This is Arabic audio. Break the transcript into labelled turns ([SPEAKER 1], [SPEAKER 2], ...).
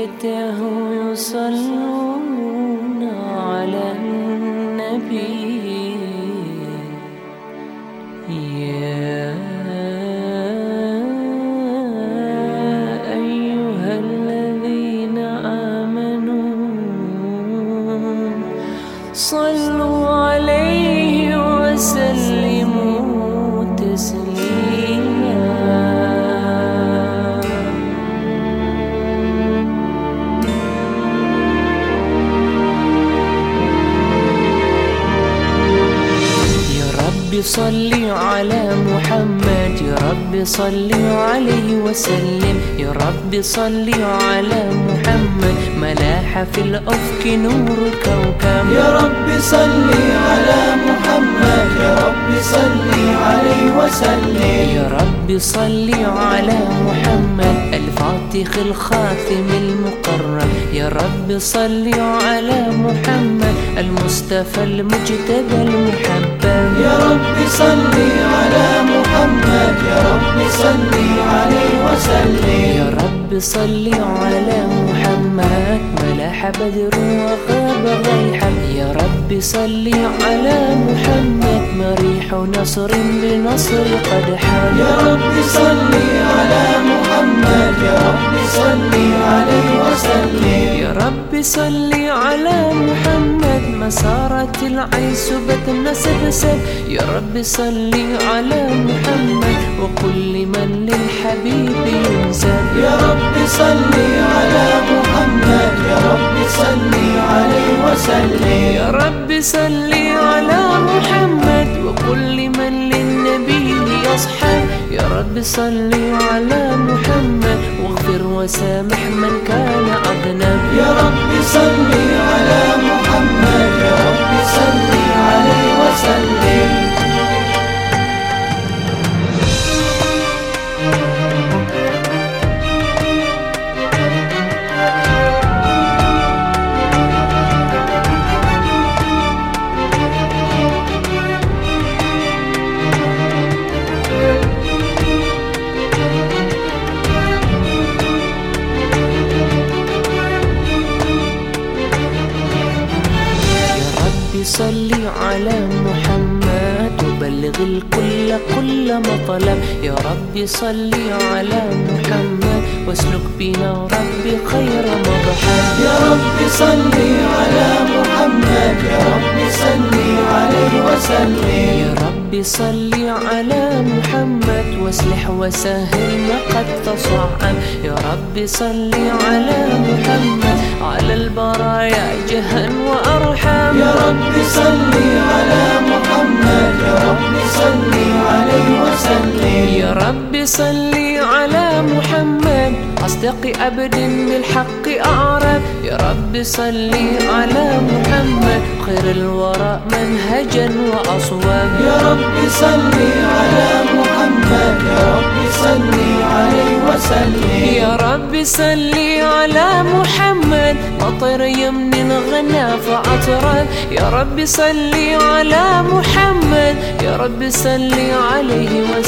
[SPEAKER 1] देते हूँ यो सल्लू رب صل على محمد. يا رب صل عليه وسلم. يا رب صل على محمد. ملاح في الأفق نور كوكب
[SPEAKER 2] يا رب صل على محمد. يا رب وسلم.
[SPEAKER 1] يا رب صل على محمد. الفاتح الخاتم المقرب. يا رب صل على محمد. المصطفى المجتبى المحبب.
[SPEAKER 2] يا رب صل على محمد. يا رب صل عليه وسلم.
[SPEAKER 1] يا رب صل على محمد ملاح بدر وغاب غيحا يا رب صل على محمد. مريح نصر بنصر قد حل
[SPEAKER 2] يا رب صل على محمد. يا رب صل عليه وسلم.
[SPEAKER 1] يا رب صل على محمد. مسارة العيس بتنسبسب يا رب صل على محمد. وكل من للحبيب ينزل
[SPEAKER 2] يا رب صل على محمد صل
[SPEAKER 1] على محمد وكل من للنبي يصحب يا رب صل على محمد واغفر وسامح من كان أذنب
[SPEAKER 2] يا رب صل على رب صل
[SPEAKER 1] على محمد. وبلغ الكل كل مطلب. يا رب صل على محمد. واسلك بنا ربي خير مضحب
[SPEAKER 2] يا رب صل على محمد. يا رب صل عليه وسلم.
[SPEAKER 1] يا رب صل على محمد. واصلح وسهل ما قد تصعب يا رب صل على محمد. على البرايا
[SPEAKER 2] رب صل على محمد يا رب صل عليه وسلم.
[SPEAKER 1] يا رب صل على محمد أصدق عبد بالحق أعرف. يا رب صل على محمد خير الورى منهجا وأصواب
[SPEAKER 2] يا رب صل على صل
[SPEAKER 1] على محمد. مطر يمن غنى فأطرب يا رب صل على محمد. يا رب صل عليه وسلم.